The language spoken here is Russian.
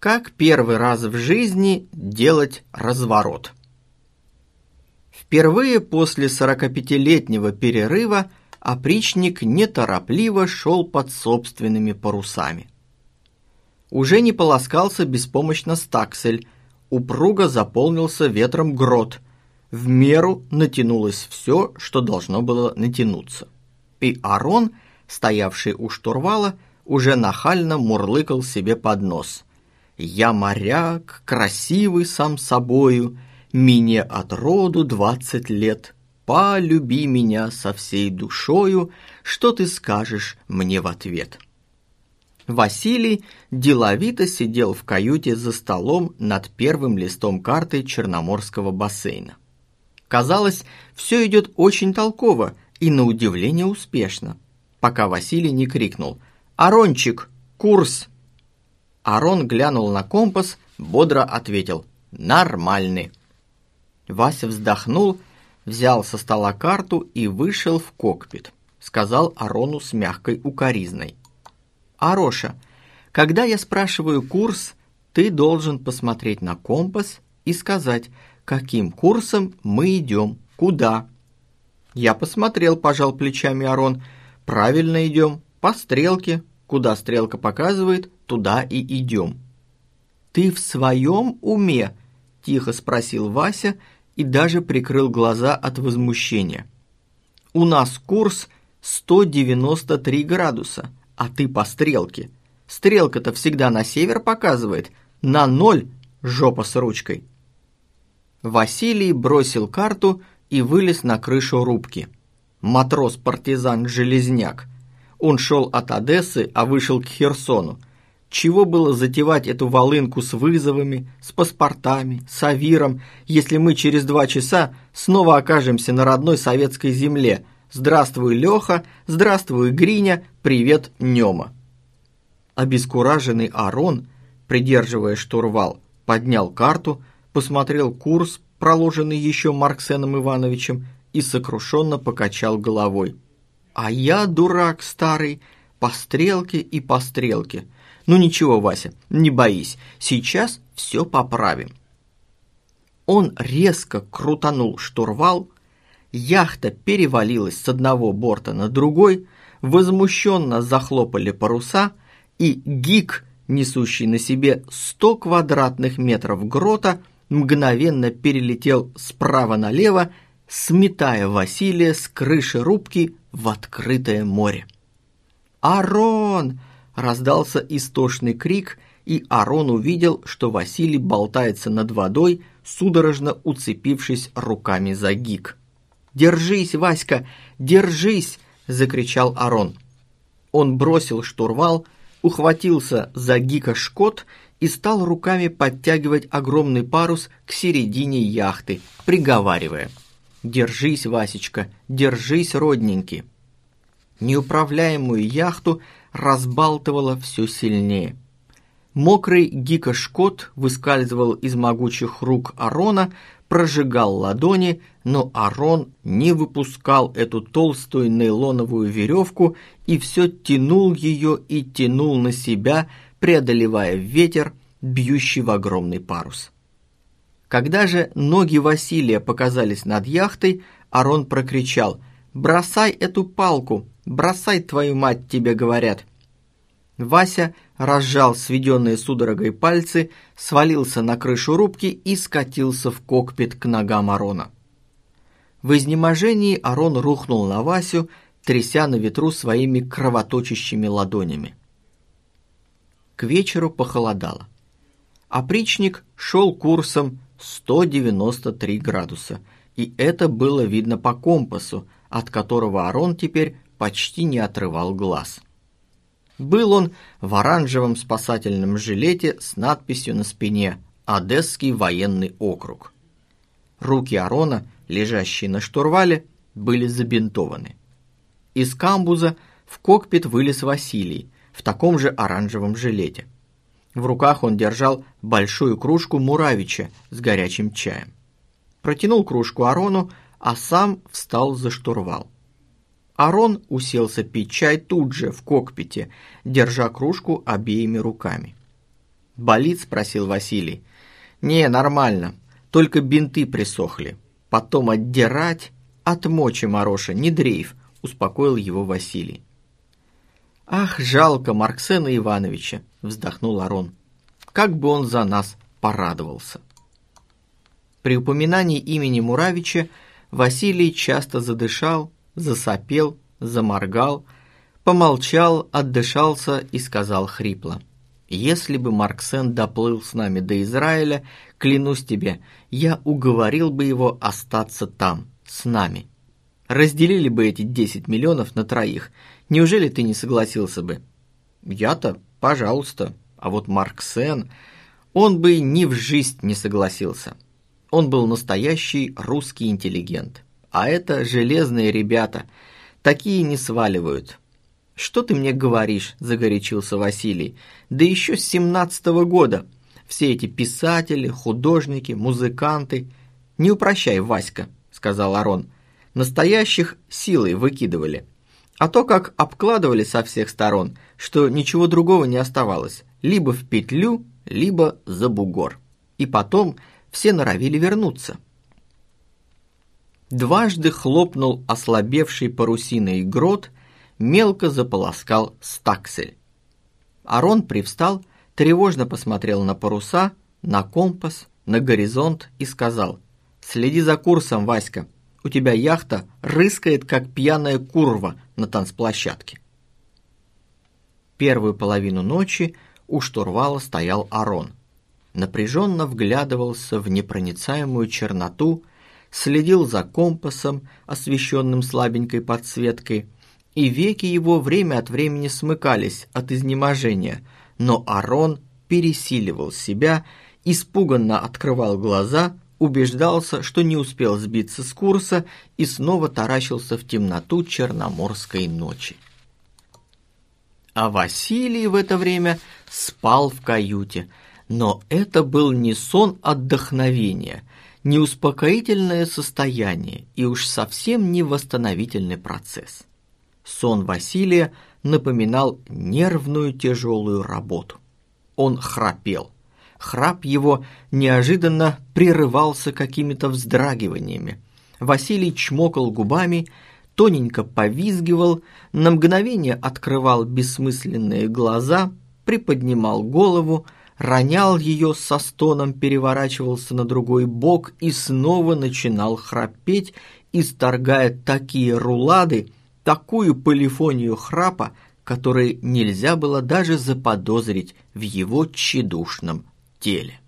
Как первый раз в жизни делать разворот. Впервые после 45-летнего перерыва опричник неторопливо шел под собственными парусами. Уже не полоскался беспомощно стаксель, упруго заполнился ветром грот, в меру натянулось все, что должно было натянуться. И Арон, стоявший у штурвала, уже нахально мурлыкал себе под нос. «Я моряк, красивый сам собою, мне от роду двадцать лет. Полюби меня со всей душою, что ты скажешь мне в ответ?» Василий деловито сидел в каюте за столом над первым листом карты Черноморского бассейна. Казалось, все идет очень толково и на удивление успешно, пока Василий не крикнул «Арончик, курс!». Арон глянул на компас, бодро ответил «Нормальный». Вася вздохнул, взял со стола карту и вышел в кокпит, сказал Арону с мягкой укоризной. «Ароша, когда я спрашиваю курс, ты должен посмотреть на компас и сказать, каким курсом мы идем, куда». Я посмотрел, пожал плечами Арон. «Правильно идем, по стрелке. Куда стрелка показывает, туда и идем». «Ты в своем уме?» – тихо спросил Вася и даже прикрыл глаза от возмущения. «У нас курс 193 градуса, а ты по стрелке. Стрелка-то всегда на север показывает, на ноль жопа с ручкой». Василий бросил карту и вылез на крышу рубки. Матрос-партизан-железняк. Он шел от Одессы, а вышел к Херсону. Чего было затевать эту волынку с вызовами, с паспортами, с авиром, если мы через два часа снова окажемся на родной советской земле? Здравствуй, Леха, здравствуй, Гриня, привет, Нема. Обескураженный Арон, придерживая штурвал, поднял карту, посмотрел курс, проложенный еще Марксеном Ивановичем, и сокрушенно покачал головой. «А я, дурак старый, по стрелке и по стрелке. Ну ничего, Вася, не боись, сейчас все поправим». Он резко крутанул штурвал, яхта перевалилась с одного борта на другой, возмущенно захлопали паруса, и гик, несущий на себе сто квадратных метров грота, мгновенно перелетел справа налево, сметая Василия с крыши рубки в открытое море. «Арон!» – раздался истошный крик, и Арон увидел, что Василий болтается над водой, судорожно уцепившись руками за гик. «Держись, Васька, держись!» – закричал Арон. Он бросил штурвал, ухватился за гика шкот и стал руками подтягивать огромный парус к середине яхты, приговаривая «Держись, Васечка, держись, родненький». Неуправляемую яхту разбалтывало все сильнее. Мокрый гика-шкот выскальзывал из могучих рук Арона, прожигал ладони, но Арон не выпускал эту толстую нейлоновую веревку и все тянул ее и тянул на себя, преодолевая ветер, бьющий в огромный парус. Когда же ноги Василия показались над яхтой, Арон прокричал «Бросай эту палку! Бросай, твою мать, тебе говорят!» Вася разжал сведенные судорогой пальцы, свалился на крышу рубки и скатился в кокпит к ногам Арона. В изнеможении Арон рухнул на Васю, тряся на ветру своими кровоточащими ладонями. К вечеру похолодало. Опричник шел курсом 193 градуса, и это было видно по компасу, от которого Арон теперь почти не отрывал глаз. Был он в оранжевом спасательном жилете с надписью на спине «Одесский военный округ». Руки Арона, лежащие на штурвале, были забинтованы. Из камбуза в кокпит вылез Василий – в таком же оранжевом жилете. В руках он держал большую кружку муравича с горячим чаем. Протянул кружку Арону, а сам встал за штурвал. Арон уселся пить чай тут же, в кокпите, держа кружку обеими руками. «Болит?» – спросил Василий. «Не, нормально. Только бинты присохли. Потом отдирать. Отмочи, Мороша, не дрейф», – успокоил его Василий. «Ах, жалко Марксена Ивановича!» – вздохнул Арон. «Как бы он за нас порадовался!» При упоминании имени Муравича Василий часто задышал, засопел, заморгал, помолчал, отдышался и сказал хрипло. «Если бы Марксен доплыл с нами до Израиля, клянусь тебе, я уговорил бы его остаться там, с нами. Разделили бы эти 10 миллионов на троих. Неужели ты не согласился бы?» «Я-то, пожалуйста. А вот Марксен, он бы ни в жизнь не согласился». Он был настоящий русский интеллигент. А это железные ребята. Такие не сваливают. «Что ты мне говоришь?» – загорячился Василий. «Да еще с семнадцатого года. Все эти писатели, художники, музыканты. Не упрощай, Васька», – сказал Арон. «Настоящих силой выкидывали. А то как обкладывали со всех сторон, что ничего другого не оставалось. Либо в петлю, либо за бугор. И потом все норовили вернуться. Дважды хлопнул ослабевший парусиной грот, мелко заполоскал стаксель. Арон привстал, тревожно посмотрел на паруса, на компас, на горизонт и сказал «Следи за курсом, Васька, у тебя яхта рыскает, как пьяная курва на танцплощадке». Первую половину ночи у штурвала стоял Арон – напряженно вглядывался в непроницаемую черноту, следил за компасом, освещенным слабенькой подсветкой, и веки его время от времени смыкались от изнеможения, но Арон пересиливал себя, испуганно открывал глаза, убеждался, что не успел сбиться с курса и снова таращился в темноту черноморской ночи. А Василий в это время спал в каюте – но это был не сон отдохновения, не успокоительное состояние и уж совсем не восстановительный процесс. Сон Василия напоминал нервную тяжелую работу. Он храпел. Храп его неожиданно прерывался какими-то вздрагиваниями. Василий чмокал губами, тоненько повизгивал, на мгновение открывал бессмысленные глаза, приподнимал голову, ронял ее со стоном, переворачивался на другой бок и снова начинал храпеть, исторгая такие рулады, такую полифонию храпа, которые нельзя было даже заподозрить в его тщедушном теле.